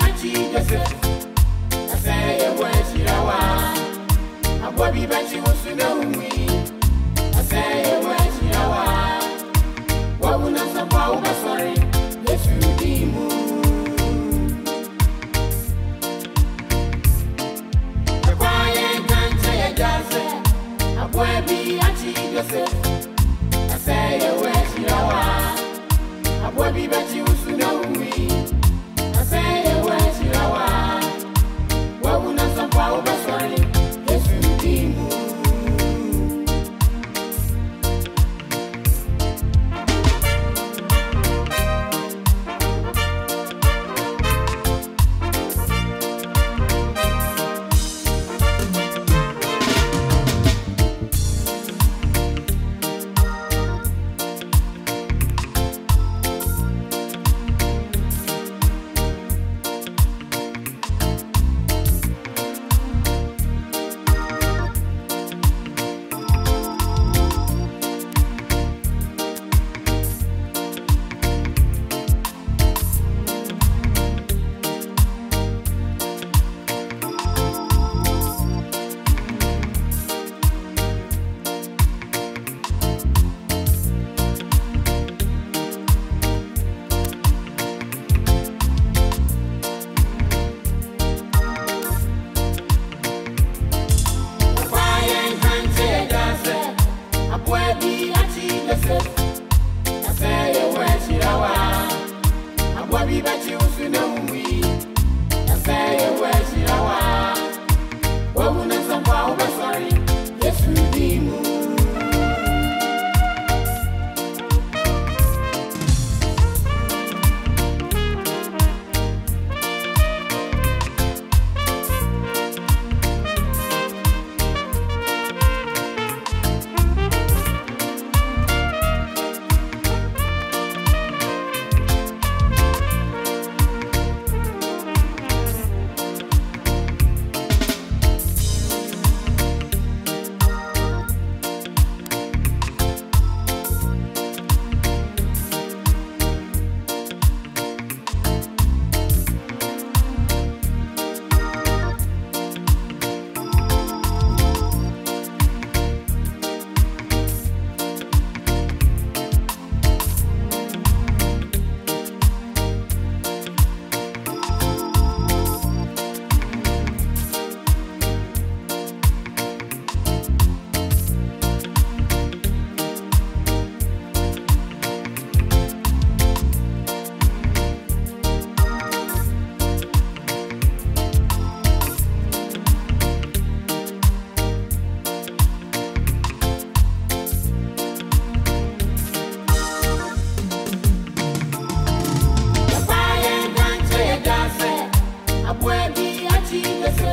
achi Joseph Asaya washirawa Abwabi bachi musuna umwi Asaya washirawa Wabuna samba ubasore Yesu dimu i say Naseye weshirawa Abwabi you usune Abuebi achi bese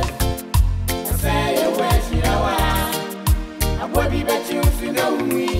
Aseye we shirawa Abuebi bechi ufina umwi